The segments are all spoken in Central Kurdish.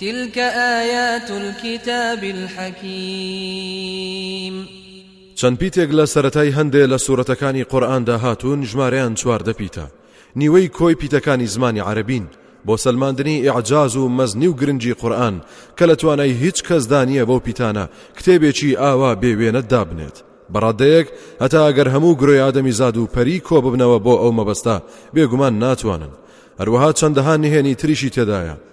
تلک آیات الکتاب الحکیم. چەند پیتێک لە سەرەتای هەندێ لە سورەتەکانی قورئاندا هاتوون ژمارەیان چواردە پیتە نیوەی کۆی پیتەکانی زمانی عەرەبین بۆ سەلماندنی ئیعجاز و مەزنی و گرنگی قورئان کە لە توانای هیچ کەسدا نییە بەو پیتانە کتێبێکی ئاوا بێ وێنە دابنێت بەڕادەیەک هەتا ئەگەر هەموو گرۆی ئادەمی زاد و پەری کۆ ببنەوە بۆ ئەو مەبەستە بێگومان ناتوانن هەروەها چەندەها نهێنی تریشی تێدایە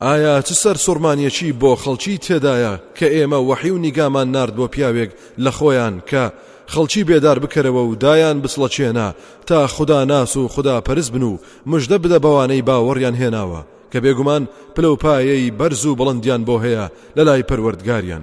ئایا چ سەرسوڕمانیەکی بۆ خەڵکی تێدایە کە ئێمە وەحی و نیگامان نارد بۆ پیاوێک لە خۆیان کە خەڵکی بێدار بکەرەوە و دایان بچڵەچێنە تا خودا ناس و خودا پەرست بن و مژدە بدە بەوانەی باوەڕیان هێناوە کە بێگومان پلەوپایەی بەرز و بڵندیان بۆ هەیە لە لای پەروەردگاریان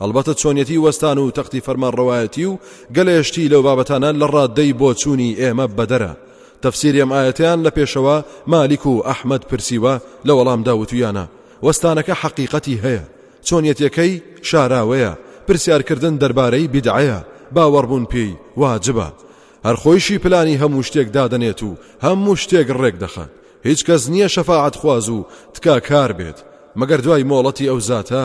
ئەڵبەتە چۆنیەتی وەستان و تەختی فەرمانڕەوایەتی و گەلێ شتی لەو بابەتانە لە ڕاددەی بۆچوونی ئێمە بەدەرە. تەفسیری ئەم ئایەتەیان لە پێشەوا مالیک و ئەحمەد پرسیوە لە وەڵامدا وتوویانە، وەستانەکە حەقیقەتی هەیە، چۆنیەتییەکەی شاراوەیە، پرسیارکردن دەربارەی بیدعەیە، باوەڕبوون پێی واجبە. هەر خۆیشی پلانی هەموو شتێک دادەنێت و هەموو شتێک ڕێکدەخات. هیچ کەس نییە شەفاعەتخواز و تکاکار بێت مەگەر دوای مۆڵەتی ئەو زاتە،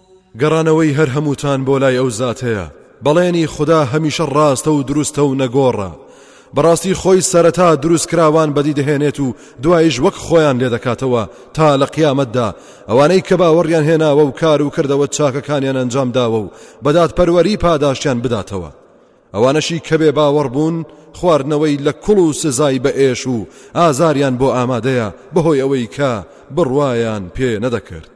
گەڕانەوەی هەر هەمووتان بۆ لای ئەو زاتەیە، بەڵێنی خودا هەمیشە ڕاستە و دروستە و نەگۆڕە، بەڕاستی خۆی سەرەتا دروستکراوان بەدی دەهێنێت و دوایش وەک خۆیان لێدەکاتەوە تا لە قیامەتدا ئەوانەی کە باوەڕیان هێناوە و کار و کردەوە چاکەکانیان ئەنجام داوە و بە دادپەروەری پاداشتیان بداتەوە. ئەوانەشی کە بێ باوەڕ بوون خواردنەوەی لە کوڵ و سزای بە ئێش و ئازاریان بۆ ئامادەیە بەهۆی ئەوەی کە بڕوایان پێ نەدەکرد.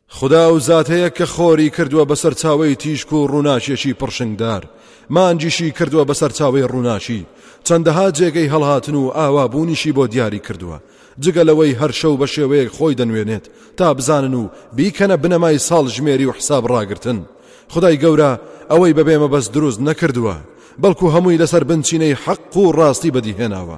خودا ئەو زاتەیە کە خۆری کردووە بە سەرچاوی تیشک و ڕووناکیەکی پڕشنگدار مانجیشی کردووە بە سەرچاوی ڕووناکی چەندەها جێگەی هەڵهاتن و ئاوابوونیشی بۆ دیاری کردووە جگە لەوەی هەر شەو بە شێوەیەک خۆی دەنوێنێت تا بزانن و بیکەنە بنەمای ساڵ ژمێری و حساب ڕاگرتن خدای گەورە ئەوەی بەبێمە بەس دروست نەکردووە بەڵکو هەمووی لەسەر بنچینەی حەق و ڕاستی بەدیهێناوە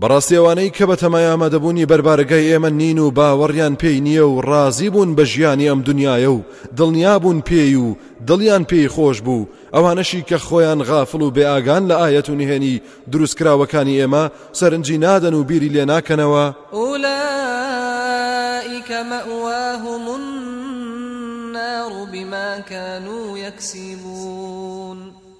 بەڕاستی ئەوانەی کە بەتەمای ئامادەبوونی بەر بارەگای ئێمە نین و باوەڕیان پێی نییە و ڕازی بوون بە ژیانی ئەم دنیایە و دڵنیا بوون پێی و دڵیان پێی خۆش بوو ئەوانەشی کە خۆیان غافڵ و بێ ئاگان لە ئایەت و نهێنی دروستکراوەکانی ئێمە سەرنجی نادەن و بیری لێ ناکەنەوە ئولائیک مەواهم النار بما كانوا یەکسیبون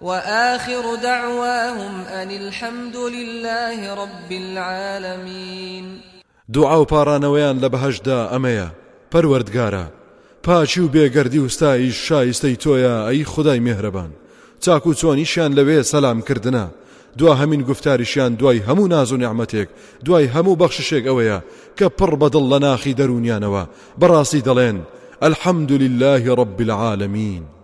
وآخر دعواهم ان الحمدللە رب العالمین. دوعا و پاڕانەوەیان لە بەهەشتدا ئەمەیە، پەروەردگارا، پاکی و بێگەردی و ستاییش شایستەی تۆیە ئەی خودای مێهرەبان، چاک و چۆنیشیان لەوێ سەلام کردنە، دواهەمین گوفتاریشیان دوای هەموو ناز و نیعمەتێک، دوای هەموو بەخششێک ئەوەیە کە پڕ بە دڵ لە ناخی دەروونیانەوە بەڕاستی دەڵێن، الحمدللە رب العالمین.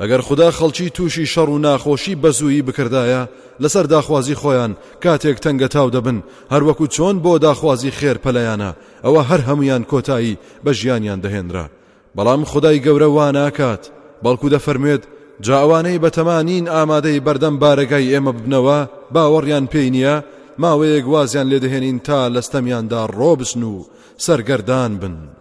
ئەگەر خودا خەڵکی تووشی شەڕ و ناخۆشی بەزوویی بکردایە لەسەر داخوازی خۆیان کاتێک تەنگەتاو دەبن هەروەکو چۆن بۆ داخوازی خێر پەلەیانە ئەوە هەر هەمویان کۆتایی بە ژیانیان دەهێنرا بەڵام خودای گەورە واناکات بەڵکو دەفەرموێت جا ئەوانەی بەتەما نین ئامادەی بەردەم بارەگای ئێمە ببنەوە باوەڕیان پێی نییە ماوەیەک وازیان لێدەهێنین تا لەستەمیاندا ڕۆبچن و سەرگەردان بن.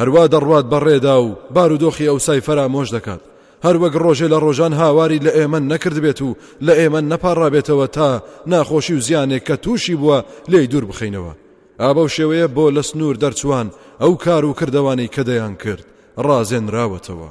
هەروا دەڕوات بە ڕێدا و بارودۆخی ئەوسای فەرامۆش دەکات، هەر وەک ڕۆژێ لە ڕۆژان هاواری لە ئێمە نەکردبێت و لە ئێمە نەپاڕابێتەوە تا ناخۆشی و زیانێک کە تووشی بووە لێی دوور بخەینەوە. ئا بەو شێوەیە بۆ لە سنوور دەرچووان ئەو کار و کردەوانەی کە دەیانکرد ڕازێنراوەتەوە.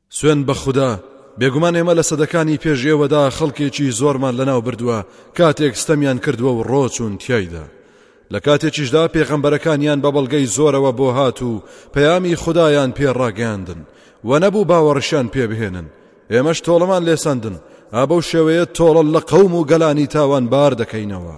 سوێن بە خودا، بێگومان ئێمە لە سەدەکانی پێش ئێوەدا خەڵکێکی زۆرمان لەناو بردووە کاتێک ستەمیان کردووە و ڕۆچوون تیایدا. لە کاتێکیشدا پێغەمبەرەکانیان بە بەڵگەی زۆرەوە بۆ هات و پەیامی خودایان پێ ڕاگەیاندن و نەبوو باوەڕشان پێ بهێنن ئێمەش تۆڵەمان لێسەندن ئابە و شێوەیە تۆڵە لە قەوم و گەلانی تاوان بار دەکەینەوە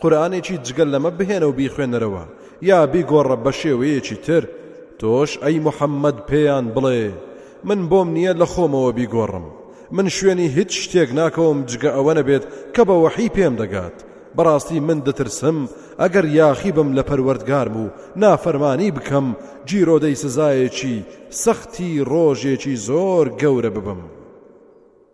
قورئانێکی جگە لەمە بهێنە و بیخوێنەرەوە، یا بیگۆڕە بە شێوەیەکی تر، تۆش ئەی محەممەد پێیان بڵێ، من بۆم نییە لە خۆمەوە بیگۆڕم، من شوێنی هیچ شتێک ناکەوم جگە ئەوە نەبێت کە بە وەحی پێم دەگات، بەڕاستی من دەترسم ئەگەر یاخی بم لە پەروەردگارم و نافەرمانی بکەم گیرۆدەی سزایەکی سەختی ڕۆژێکی زۆر گەورە ببم.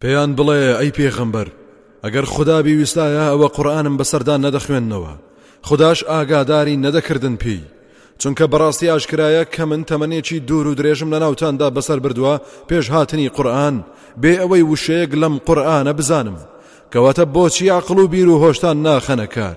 پێیان بڵێ ئەی پێغەمبەر ئەگەر خودا بیویستایە ئەوە قورئانم بەسەردا نەدەخوێندنەوە خداش ئاگاداری نەدەکردن پێی چونکە بەڕاستی ئاشکرایە کە من تەمەنێکی دوور و درێژم لە ناوتاندا بەسەر بردووە پێش هاتنی قورآن بێ ئەوەی وشەیەک لەم قورآانە بزانم کەواتە بۆچی عقل و بیر و هۆشتان ناخەنەکار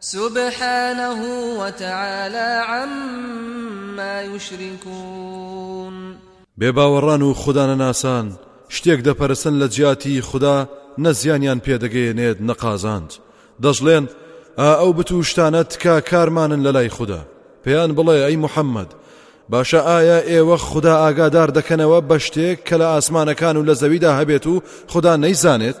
سبحانە وتعالی عما یشرکون بێ باوەڕان و خودانەناسان شتێک دەپەرستن لە جیاتی خودا نە زیانیان پێدەگەیەنێت نە قازانج دەشڵێن ئا ئەو بتوشتانە تکا کارمانن لە لای خوددا پێیان بڵێ ئەی محەممەد باشە ئایا ئێوە خوددا ئاگادار دەکەنەوە بە شتێک کە لە ئاسمانەکان و لە زەویدا هەبێت و خوددا نەیزانێت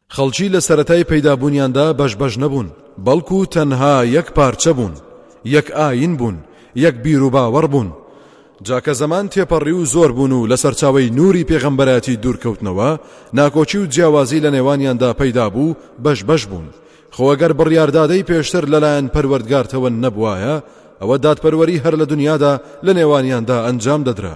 خەڵکی لە سەرەتای پەیدابوونیاندا بەش بەش نەبوون، بەڵکو تەنها یەک پارچە بوون، یەک ئایین بوون، یەک بیروباوەڕ بوون. جا کە زەمان تێپەڕی و زۆر بوون و لە سەرچاوەی نووری پێغەمبەرایەتی دوورکەوتنەوە، ناکۆکی و جیاوازی لە نێوانیاندا پەیدا بوو، بەش بەش بوون. خۆ گەر بڕیاردادەی پێشتر لەلایەن پەروەردگارتەوە نەبوایە، ئەوە دادپەروەری هەر لە دنیادا لە نێوانیاندا ئەنجام دەدرا.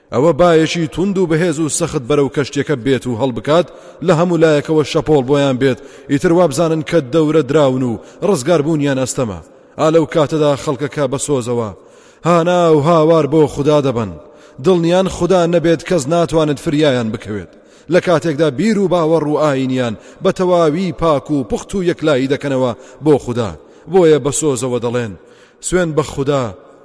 ئەوە بایەکی توند و بەهێز و سەخت بەرەو کەشتیەکە بێت و هەڵبکات لە هەموو لایەکەوە شەپۆڵ بۆیان بێت ئیتر وابزانن کە دەورە دراون و ڕزگار بوونیان ئەستەمە ئا لەو کاتەدا خەڵکەکە بە سۆزەوە هانا و هاوار بۆ خودا دەبەن دڵنیان خودا نەبێت کەس ناتوانێت فریایان بکەوێت لە کاتێکدا بیر و باوەڕ و ئاینیان بە تەواوی پاک و پوخت و یەکلایی دەکەنەوە بۆ خودا بۆیە بە سۆزەوە دەڵێن سوێن بە خودا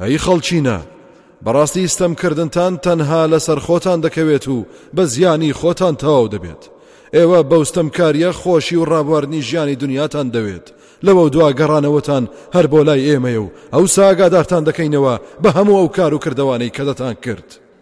ئەی خەڵکینە! بەڕاستی ستەمکردنتان تەنها لەسەر خۆتان دەکەوێت و بە زیانی خۆتان تەواو دەبێت ئێوە بەو ستەمکاریە خۆشی و ڕابواردنی ژیانی دنیاتان دەوێت لەوە دوا گەڕانەوەتان هەر بۆ لای ئێمەیە و ئەو ساگادارتان دەکەینەوە بە هەموو ئەو کار و کردەوانەی کە دەتان کرد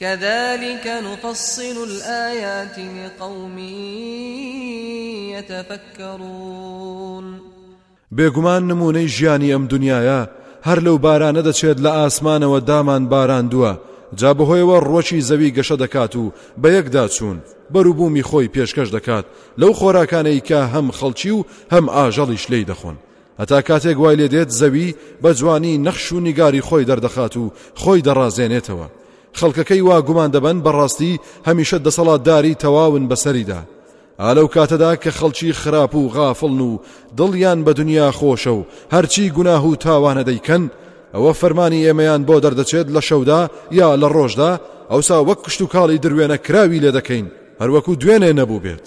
کذلک نفصل الایات لقوم یتفکرون بێگومان نمونەی ژیانی ئەم دنیاە هەر لەو بارانە دەچێت لە ئاسمانەوە دامان باراندووە جا بەهۆیەوە ڕوەکی زەوی گەشە دەکات و بە یەکدا چوون بەروبوومی خۆی پێشکەش دەکات لەو خۆراکانەی کە هەم خەڵکی و هەم ئاژەڵیش لی دەخۆن هەتا کاتێک وای لێ دێت زەوی بە جوانی نەخش و نیگاری خۆی دەردەخات و خۆی دەڕازێنێتەوە خەڵکەکەی وا گومان دەبن بەڕاستی هەمیشە دەسەڵاتداری تەواون بەسەریدا ئالەو کاتەدا کە خەڵکی خراپ و غافڵن و دڵیان بە دنیا خۆشە و هەرچی گوناه و تاوانە دەیکەن ئەوە فەرمانی ئێمەیان بۆ دەردەچێت لە شەودا یا لە ڕۆژدا ئەوسا وەک کشت و کاڵی دروێنە کراوی لێ دەکەین هەروەکو دوێنێ نەبوو بێت.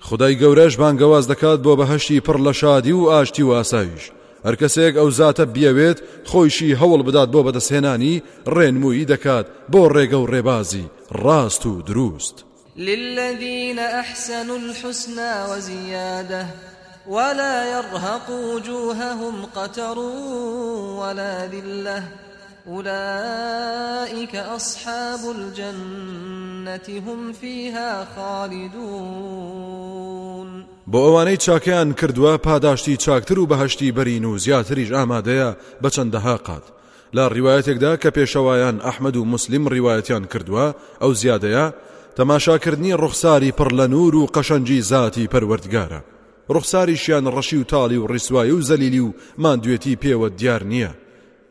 خودای گەورەش بانگەواز دەکات بۆ بەهەشتی پڕ لە شادی و ئاشتی و ئاسایش هەر کەسێک ئەو زاتە بیەوێت خۆیشی هەوڵ بدات بۆ بەدەستهێنانی ڕێنمویی دەکات بۆ ڕێگە و ڕێبازی ڕاست و دروست. للذین احسنوا الحسنی وزیادە ولا یرهق وجوههم قتر ولا ذلە ئولائیک اصحاب الجنە هم فیها خالدون بۆ ئەوانەی چاکەیان کردووە پاداشتی چاکتر و بەهشتی بەرین و زیاتریش ئامادەیە بە چەندەها قات لە ڕیواەتێکدا کە پێشەوایان ئەحمد و مسلیم ڕیواەتیان کردووە ئەو زیادەیە تەماشاکردنی ڕوخساری پڕ لە نور و قەشەنجی زیاتی پەروەردگارە ڕوخساریشیان ڕەشی و تاڵی و ڕیسوایی و زەلیلی و مادوێتی پێوە دیار نییە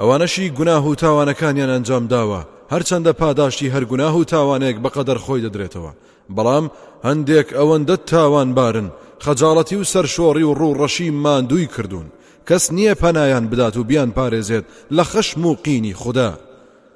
ئەوانەشی گوناه و تاوانەکانیان ئەنجام داوە، هەرچەندە پاداشتی هەر گوناه و تاوانێک بە قەدەر خۆی دەدرێتەوە، بەڵام هەندێک ئەوەندە تاوانبارن خەجاڵەتی و سەرشۆڕی و ڕوو ڕەشی ماندووی کردوون، کەس نییە پەنایان بدات و بیانپارێزێت لە خەشم و قینی خودا.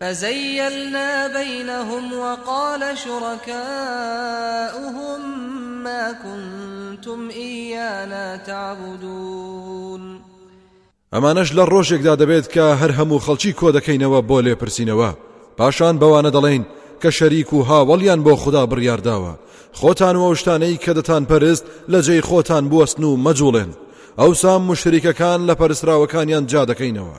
فزیلنا بینهم وقال شرکاؤهم ما کنتم ایانا تعبدون ئەمانەش لە ڕۆژێکدا دەبێت کە هەر هەموو خەڵکی کۆدەکەینەوە بۆ لێپرسینەوە پاشان بەوانە دەڵێن کە شەریک و هاوەڵیان بۆ خوددا بڕیارداوە خۆتان و ئەوشتانەی کە دەتان پەرست لە جێی خۆتان بوەستن و مەجوڵێن ئەوسا مشریکەکان لە پەرسراوەکانیان جا دەکەینەوە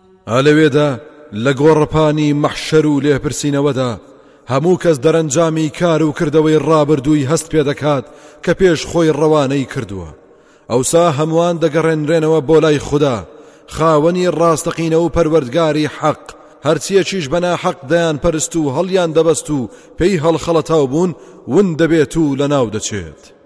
ئا لەوێدا لە گۆڕەپانی مەحشەر و لێپرسینەوەدا هەموو کەس دەرەنجامی کار و کردەوەی ڕابردووی هەست پێ دەکات کە پێش خۆی ڕەوانەی کردووە ئەوسا هەمووان دەگەڕێنرێنەوە بۆ لای خوددا خاوەنی ڕاستەقینە و پەروەردگاری حەق هەرچیەکیش بەنا حەق دەیان پەرست و هەڵیان دەبەست و پێی هەڵخەڵەتاو بوون ون دەبێت و لە ناو دەچێت.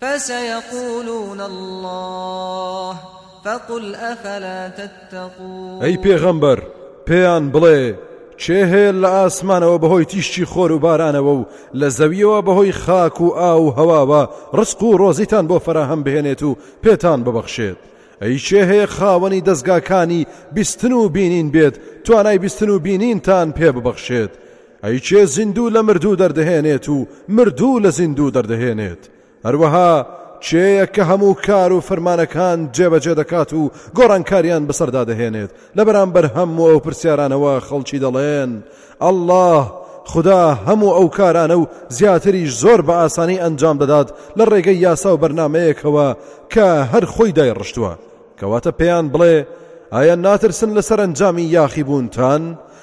فسیقولون اللە فقل افلا تتقون ئەی پێغەمبەر پێیان بڵێ کێ هەیە لە ئاسمانەوە بەهۆی تیشکی خۆر و بارانەوە و لە زەویەوە بەهۆی خاک و ئا و هەواوە ڕسق و ڕۆزیتان بۆ فەراهەم بهێنێت و پێتان ببەخشێت ئەی کێ هەیە خاوەنی دەستگاکانی بیستن و بینین بێت توانای بیستن و بینینتان پێ ببەخشێت ئەی کێ زیندوو لە مردوو دەردەهێنێت و مردوو لە زیندوو دەردەهێنێت، هەروەها کێیە کە هەموو کار و فەرمانەکان جێبەجێ دەکات و گۆڕانکارییان بەسەردا دەهێنێت، لەبەرامبەر هەموو ئەو پرسیارانەوە خەڵکی دەڵێن، اللە، خودا، هەموو ئەو کارانە و زیاتریش زۆر بە ئاسانی ئەنجام دەدات لە ڕێگەی یاسا و بەرنامەیەکەوە کە هەر خۆی دایڕشتووە، کەواتە پێیان بڵێ، ئایا ناترسن لە سەرەنجامی یاخیبوونتان؟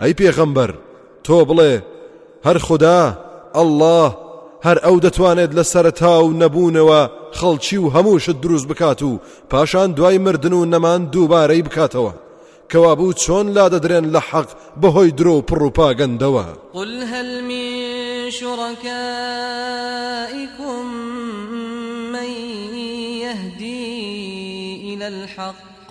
ئەی پێغەمبەر تۆ بڵێ، هەر خودا، اللە، هەر ئەو دەتوانێت لە سەرەتا و نەبوونەوە خەڵکی و هەموو شت دروست بکات و پاشان دوای مردن و نەمان دووبارەی بکاتەوە. کەوابوو چۆن لادەدرێن لە حەق بەهۆی درۆ و پڕوپاگەندەوە قل هل من شركائكم من يهدي إلى الحق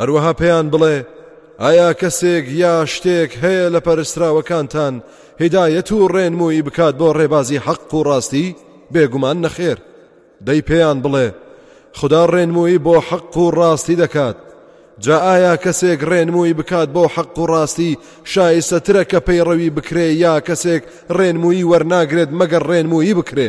هەروەها پێیان بڵێ، ئایا کەسێک یا شتێک هەیە لە پەرستراوەکانتان هیدایەت و ڕێنمووی بکات بۆ ڕێبازی حەق و ڕاستی بێگومان نەخێر دەی پێیان بڵێ خدا ڕێنمووی بۆ حەق و ڕاستی دەکات جا ئایا کەسێک ڕێنمووی بکات بۆ حەق و ڕاستی شایستەترە کە پەیڕەوی بکرێ یا کەسێک ڕێنمووی وەرناگرێت مەگەر ڕێنمووی بکرێ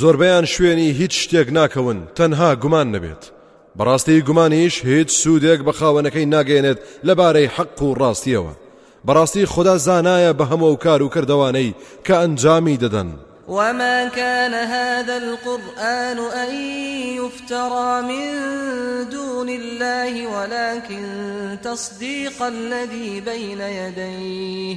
زۆربەیان شوێنی هیچ شتێک ناکەون تەنها گومان نەبێت بەڕاستی گومانیش هیچ سوودێک بە خاوەنەکەی ناگەێنێت لەبارەی حەق و ڕاستیەوە بەڕاستی خدا زانایە بە هەموو و کار و کردوانەی کە ئەنجامی دەدەن وما كان هذا القرآن أن يفترى من دون الله ولكن تصديق الذي بين يديه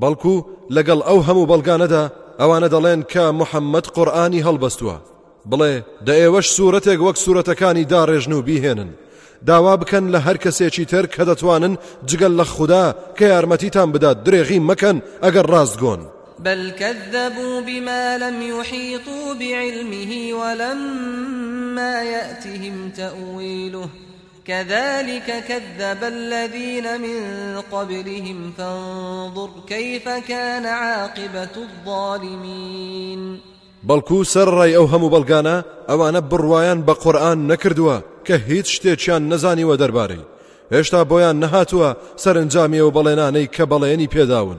بەڵکو لەگەڵ ئەو هەموو بەڵگانەدا ئەوانە دەڵێن کە محەممەد قورئانی هەڵبەستووە، بڵێ، دە ئێوەش سوورەتێک وەک سوورەتەکانی داڕێژن و بیهێنن، داوا بکەن لە هەر کەسێکی تر کە دەتوانن جگە لە خودا کە یارمەتیتان بدات درێغی مەکەن ئەگەر ڕاستگۆن. بل کذبوا بما لم یحیطوا بعلمه ولما یاتهم تاویله کذلک کذب الذین من قبلهم فانظر کیف کان عاقبة الظالمین بەڵکو سەرەڕای ئەو هەموو بەڵگانە ئەوانە بڕوایان بە قورئان نەکردووە کە هیچ شتێکیان نەزانیوە دەربارەی هێشتا بۆیان نەهاتووە سەرنجامی ئەو بەڵێنانەی کە بەڵێنی پێداون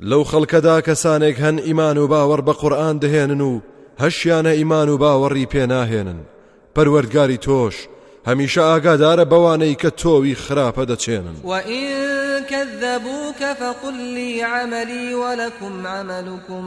لەو خەڵکەدا کەسانێک هەن ئیمان و باوەڕ بە قورئان دەهێنن و هەشیانە ئیمان و باوەڕی پێ ناهێنن پەروەردگاری تۆش هەمیشە ئاگادارە بەوانەی کە تۆوی خراپە دەچێنن وئین کەذەبوکە فەقل لی عەمەلی وەلەکم عەمەلکم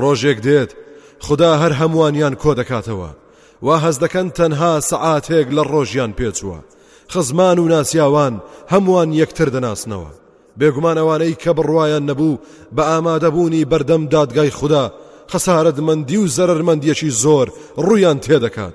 ڕۆژێک دێت خودا هەر هەمووانیان کۆ دەکاتەوە وا هەز دەکەن تەنها سەعاتێک لە ڕۆژیان پێچووە خزمان و ناسیاوان هەمووان یەکتر دەناسنەوە بێگومان ئەوانەی کە بڕواان نەبوو بە ئامادەبوونی بەردەم دادگای خوددا خەسارەتمەندی و زەرمەندیەکی زۆر ڕویان تێدەکات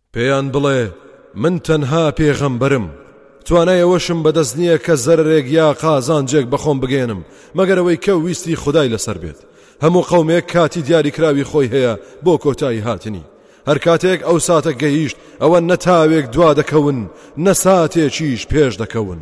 پێیان بڵێ، من تەنها پێغەمبەرم، توانای ئەوەشم بەدەست نییە کە زەرەرێک یا قازانجێک بەخۆم بگەیەنم مەگەر ئەوەی کە ویستی خودای لەسەر بێت، هەموو قەومێک کاتی دیاریکراوی خۆی هەیە بۆ کۆتایی هاتنی، هەرکاتێک ئەو ساتە گەیشت ئەوە نە تاوێک دوا دەکەون نە ساتێکیش پێش دەکەون.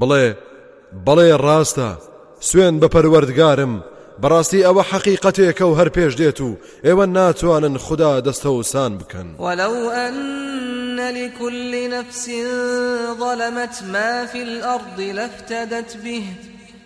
بڵێ، بەڵێ ڕاستە، سوێن بە پەروەردگارم، بەڕاستی ئەوە حەقیقەتێکە و هەر پێش دێت و ئێوە ناتوانن خودا دەستەوسان بکەن. وەلەو ئەن لکل نفس ظلمت ما فی الارض لافتدت به،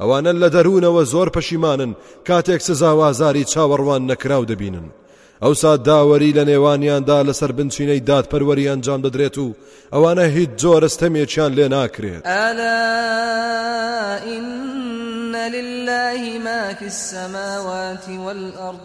ئەوانە لە دەروونەوە زۆر پەشیمانن کاتێک سزا و ئازاری چاوەڕوان نەکراو دەبینن. ئەوسا داوەری لە نێوانیاندا لەسەر بنچینەی دادپەروەری ئەنجام دەدرێت و ئەوانە هیچ جۆرە ستەمێکیان لێ ناکرێت. ئەلا ئین للە ما فی السماوات والأرض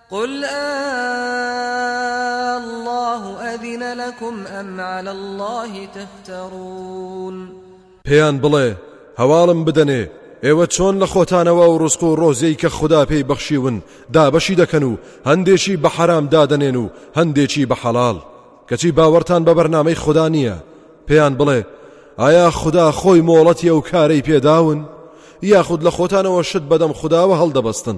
قل آللە اذن لکم ام علی اللە تفترون پێیان بڵێ هەواڵم بدەنێ ئێوە چۆن لە خۆتانەوە و ڕسق و ڕۆزیی کە خوددا پێی بەخشیون دابەشی دەکەن و هەندێکی بە حەرام دادەنێن و هەندێکی بە حەڵال کەچی باوەڕتان بە بەرنمەی خوددا نییە پێیان بڵێ ئایا خوددا خۆی مۆڵەتی ئەو کارەی پێداون یاخود لە خۆتانەوە شت بەدەم خودداوە هەڵدەبەستن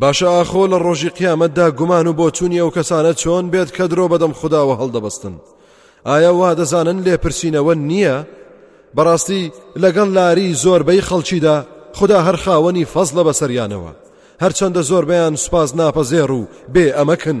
باشە ئاخۆ لە ڕۆژی قیامەتدا گومان و بۆچوونی ئەو کەسانە چۆن بێت کە درۆ بەدەم خودداوە هەڵدەبەستن ئایا وا دەزانن لێپرسینەوە نییە؟ بەڕاستی لەگەڵ لاری زۆربەی خەڵکیدا خدا هەر خاوەنی فەزلە بەسەریانەوە هەرچەندە زۆربیان سوپاس ناپەزێڕ و بێ ئەمەکن.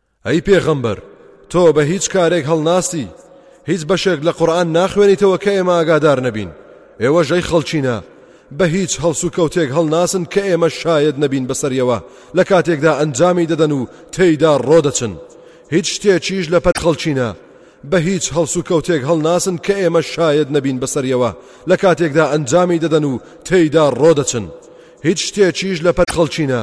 ئەی پێغەمبەر تۆ بە هیچ کارێک هەڵناسی هیچ بەشێک لە قورآن ناخوێنیتەوە کە ئێمە ئاگادار نەبین ئێوە ژەی خەڵچینە بە هیچ هەڵس و کەوتێک هەڵناسن کە ئێمە شاید نەبین بەسەریەوە لە کاتێکدا ئەنجامی دەدەن و تێیدا ڕۆدەچن هیچ شتێکیش لە پەت خەڵچینە بە هیچ هەڵس و کەوتێک هەڵناسن کە ئێمە شاید نەبین بەسەریەوە لە کاتێکدا ئەنجامی دەدەن و تێیدا ڕۆدەچن هیچ شتێکیش لە پەت خەڵچینە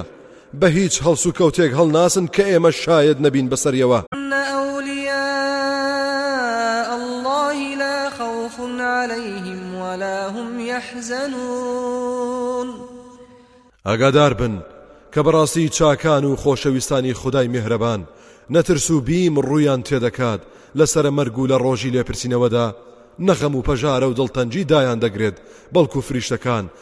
بە هیچ هەڵسوکەوتێک هەڵناسن کە ئێمە شایەد نەبین بەسەریەوە. ان اولیاء اللە لا خوف علیهم ولا هم یحزنون. ئاگادار بن کە بەڕاستی چاکان و خۆشەویستانی خودای میهرەبان نەترس و بیم ڕوویان تێدەکات لەسەرە مەرگ و لە ڕۆژی لێپرسینەوەدا نەغەم و پەژارە و دڵتەنگی دایان دەگرێت بەڵکو فریشتەکان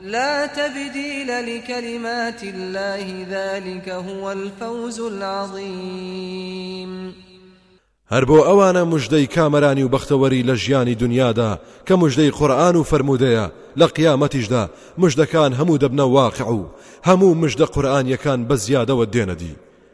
لا تبدیل لکلمات الله ذلک هو الفوز العظیم هەر بۆ ئەوانە مژدەی کامەرانی و بەختەوەری لە ژیانی دنیادا کە مژدەی قورآن و فرەرمودەیە لە قیامەتیشدا مژدەکان هەموو دەبنە واقع و هەموو مژدە قورآانیەکان بە زیادەوە دێنەدی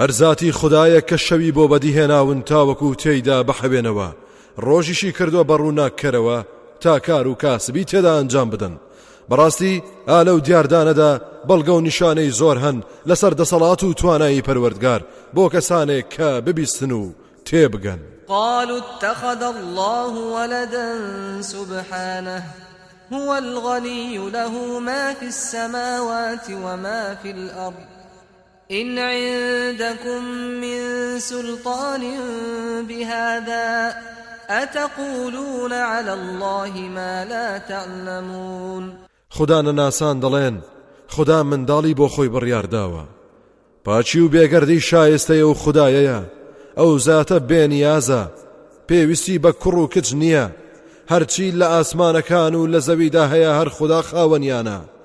هەر زاتی خودایە کە شەوی بۆ بەدی هێناون تاوەکو تێیدا بحەوێنەوە، ڕۆژیشی کردووە بە ڕووناککەرەوە تا کار و کاسبی تێدا ئەنجام بدەن. بەڕاستی ئا لەو دیاردانەدا بەڵگە و نیشانەی زۆر هەن لەسەر دەسەڵات و توانایی پەروەردگار بۆ کەسانێک کە ببیستن و تێبگەن. قالوا اتخذ الله ولدا سبحانه هو الغني له ما في السماوات وما في الأرض ان عندکم من سلطان بهذا اتقولون علی الله ما لا تعلمون خودا نەناسان دەڵێن خودا منداڵی بۆ خۆی بڕیارداوە پاچی و بێگەردی شایستەیە و خدایەیە ئەو زاتە بێنیازە پێویستی بە کوڕ و کچ نییە هەرچی لە ئاسمانەکان و لە زەویدا هەیە هەر خوددا خاوەنیانە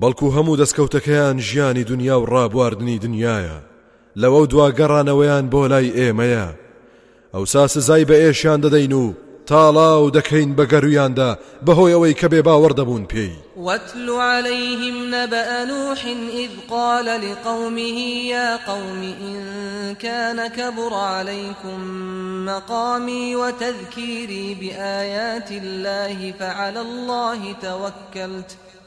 بەڵکو هەموو دەسکەوتەکەیان ژیانی دنیا و ڕابواردنی دنیایە، لەوەو دوا گەڕانەوەیان بۆ لای ئێمەیە، ئەوسا سزای بە ئێشیان دەدەین و تاڵاو دەکەین بە گەرویاندا بەهۆی ئەوەی کە بێ باوەڕ دەبوون پێی. واتل علیهم نبأ نوح اذ قال لقومه یا قوم ان کان کبر علیکم مقامی وتذکیری بآیات الله فعلی الله توکلت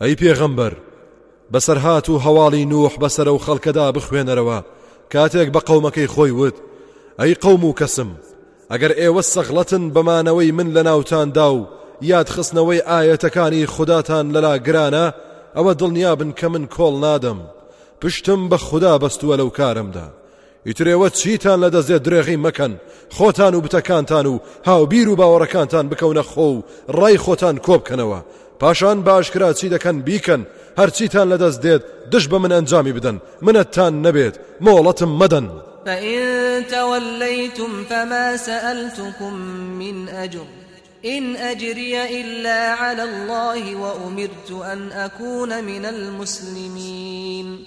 ئەی پێغەمبەر بەسەرهات و هەواڵی نوح بەسەرە و خەڵکەدا بخوێنەرەوە کاتێک بە قەومەکەی خۆی وت ئەی قەوم و کەسم ئەگەر ئێوە سەغڵەتن بەمانەوەی من لە ناوتاندا و یاد خستنەوەی ئاەتەکانی خوداتان لەلا گرانە ئەوە دڵنیابن کە من کۆڵ نادەم پشتم بە خوددا بەستووە لەو کارمدا ئیتر ئێوە چیتان لە دەست دێت درێغی مەکەن خۆتان و بتەکانتان و هاوبیر و باوەڕەکانتان بکەونە خۆ و ڕای خۆتان کۆبکەنەوە پاشان باشکرا چی دەکەن بیکەن هەرچیتان لە دەست دێت دژ بە من ئەنجامی بدەن منەتتان نەبێت مۆڵەتم مەدەن فإن توليتم فما سألتكم من أجر إن أجري إلا على الله وأمرت أن أكون من المسلمين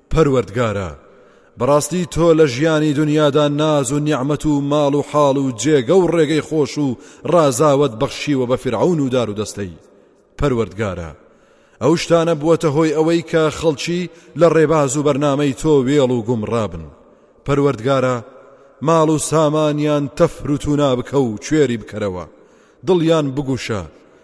پەروەردگارا بەڕاستی تۆ لە ژیانی دنیادا ناز و نیعمەت و ماڵ و حاڵ و جێگە و ڕێگەی خۆش و ڕازاوت بەخشیوە بە فرعون و دار و دەستەی پەروەردگارە ئەو شتانە بووەتە هۆی ئەوەی کە خەڵکی لە ڕێباز و بەرنمەی تۆ وێڵ و گومڕابن پەروەردگارە ماڵ و سامانیان تەفروت و نابکە و کوێری بکەرەوە دڵیان بگوشە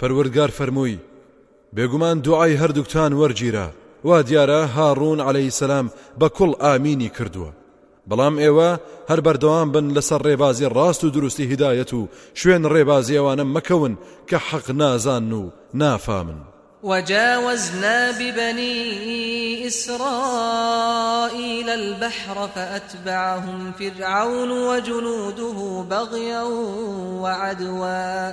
پەروەردگار فەرمووی، بێگومان دوعای هەردووکتان وەرگیرا، وا دیارە هاڕوون عەلەیهی سەلام بە کوڵ ئامینی کردووە، بەڵام ئێوە هەر بەردەوام بن لەسەر ڕێبازی ڕاست و دروستی هیدایەت و شوێن ڕێبازی ئەوانە مەکەون کە حەق نازانن و نافامن. وجاوزنا ببني إسرائيل البحر فأتبعهم فرعون وجنوده بغيا وعدوا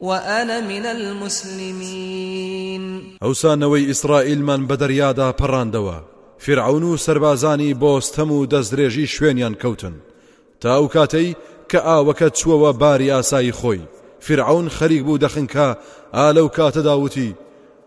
وأنا من المسلمین. ئەوسا نەوەی ئیسرائیلمان بە دەریادا پەڕاندەوە، فیرعەون و سەربازانی بۆ ستەم و دەستدرێژی شوێنیان کەوتن، تا ئەو کاتەی کە ئاوەکە چووەوە باری ئاسایی خۆی، فیرعەون خەریک بوو دەخنکا، ئا لەو کاتەدا وتی،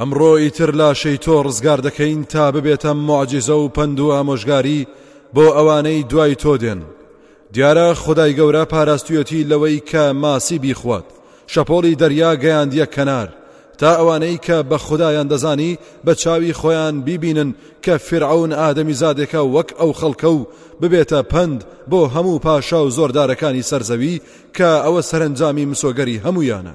ئەمڕۆ ئیتر لاشەی تۆ ڕزگار دەکەین تا ببێتە معجزە و پەند و ئامۆژگاری بۆ ئەوانەی دوای تۆ دێن دیارە خدای گەورە پاراستویەتی لەوەی کە ماسی بیخوات شەپۆڵی دەریا گەیاندیە کەنار تا ئەوانەی کە بە خدایان دەزانی بە چاوی خۆیان بیبینن کە فرعون ئادەمی زادێکە وەک ئەو خەڵکە و ببێتە پەند بۆ هەموو پاشا و زۆردارەکانی سەرزەوی کە ئەوە سەرنجامی مسۆگەری هەمویانە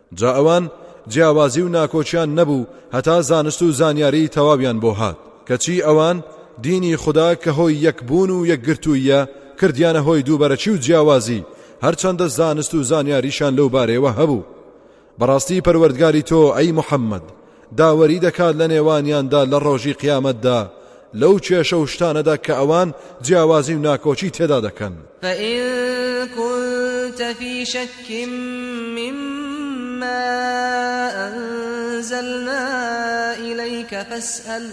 جا ئەوان جیاوازی و ناکۆکیان نەبوو هەتا زانست و زانیاری تەواویان بۆ هات کەچی ئەوان دینی خودا کە هۆی یەکبوون و یەکگرتوویە کردیانە هۆی دووبەرەکی و جیاوازی هەرچەندە زانست و زانیاریشان لەو بارەیەوە هەبوو بەڕاستی پەروەردگاری تۆ ئەی محەممەد داوەری دەکات لە نێوانیاندا لە ڕۆژی قیامەتدا لەو کێشە و شتانەدا کە ئەوان جیاوازی و ناکۆکی تێدا دەکەن. فإن كنت في شك مما أنزلنا إليك فاسأل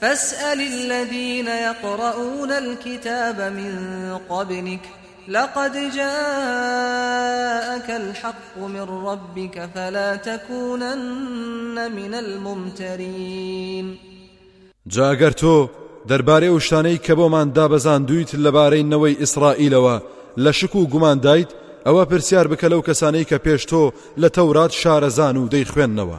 فاسأل الذین یقرؤون الکتاب من قبلک لقد جاءک الحق من ربک فلا تکونن من الممترین جا ئەگەر تۆ دەربارەی ئەو شتانەی کە بۆمان دابەزاندویت لەبارەی نەوەی ئیسرائیلەوە لە شک و گوماندایت ئەوە پرسیار بکە لەو کەسانەی کە پێش تۆ لە تەورات شارەزان و دەیخوێندنەوە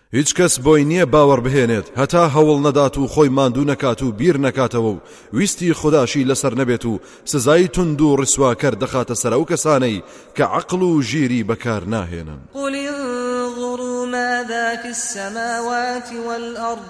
هیچ کەس بۆی نییە باوەڕ بهێنێت هەتا هەوڵ نەدات و خۆی ماندوو نەکات و بیر نەکاتەوە و ویستی خوداشی لەسەر نەبێت و سزای توند و ڕیسواکەر دەخاتە سەر ئەو کەسانەی کە عەقڵ و ژیری بەکار ناهێنن. قل انظروا ماذا في السماوات والأرض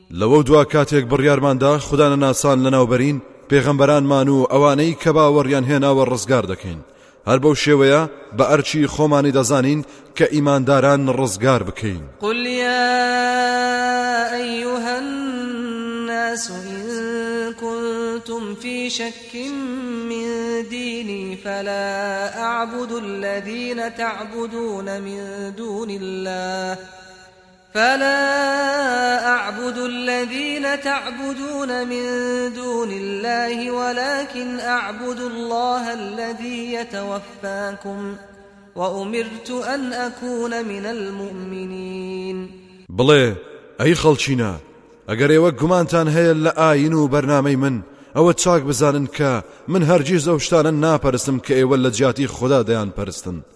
لەوە دوا کاتێک بڕیارماندا خودانەناسان لەناوبەرین پێغەمبەرانمان و ئەوانەی کە باوەڕیان هێناوە ڕزگار دەکەین هەر بەو شێوەیە بە ئەرچی خۆمانی دەزانین کە ئیمانداران ڕزگار بکەین قل يا أيها الناس إن كنتم في شك من ديني فلا أعبد الذين تعبدون من دون الله فلا اعبد الذین تعبدون من دون الله ولکن اعبد الله الذی یتوفاکم و امرت ان اکون من المومنین بڵێ ئەی خەڵکینە ئەگەر ئێوە گومانتان هەیە لە ئاین و بەرنامەی من ئەوە چاک بزانن کە من هەرگیز ئەو شتانە ناپەرستم کە ئێوە لە جیاتی خدا دەیان پەرستن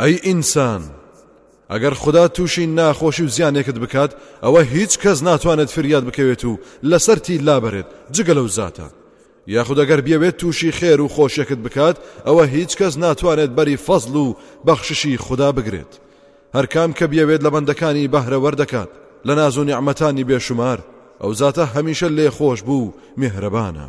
ئەی ئینسان! ئەگەر خودا تووشی ناخۆشی و زیانێکت بکات ئەوە هیچ کەس ناتوانێت فریات بکەوێت و لەسەرتی لابەرێت جگە لەو زاتە. یاخود ئەگەر بیەوێت تووشی خێر و خۆشێکت بکات ئەوە هیچ کەس ناتوانێت بەری فەزل و بەخششی خودا بگرێت. هەرکام کە بیەوێت لە بەندەکانی بەهرەوەر دەکات لە ناز و نیعمەتانی بێشومار، ئەو زاتە هەمیشە لێخۆش بوو میهرەبانە.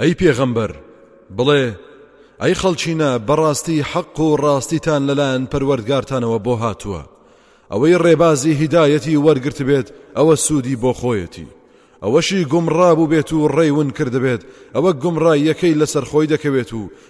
ئەی پێغەمبەر، بڵێ، ئەی خەڵکینە بەڕاستی حەق و ڕاستیتان لەلایەن پەروەردگارتانەوە بۆ هاتووە، ئەوەی ڕێبازی هیدایەتی وەرگرتبێت ئەوە سوودی بۆ خۆیەتی، ئەوەشی گومڕابووبێت و ڕێی ون کردبێت ئەوە گومڕاییەکەی لەسەر خۆی دەکەوێت و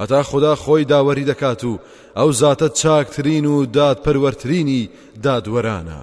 هەتا خودا خۆی داوەری دەکات و ئەو زاتە چاکترین و دادپەروەرترینی دادوەرانە.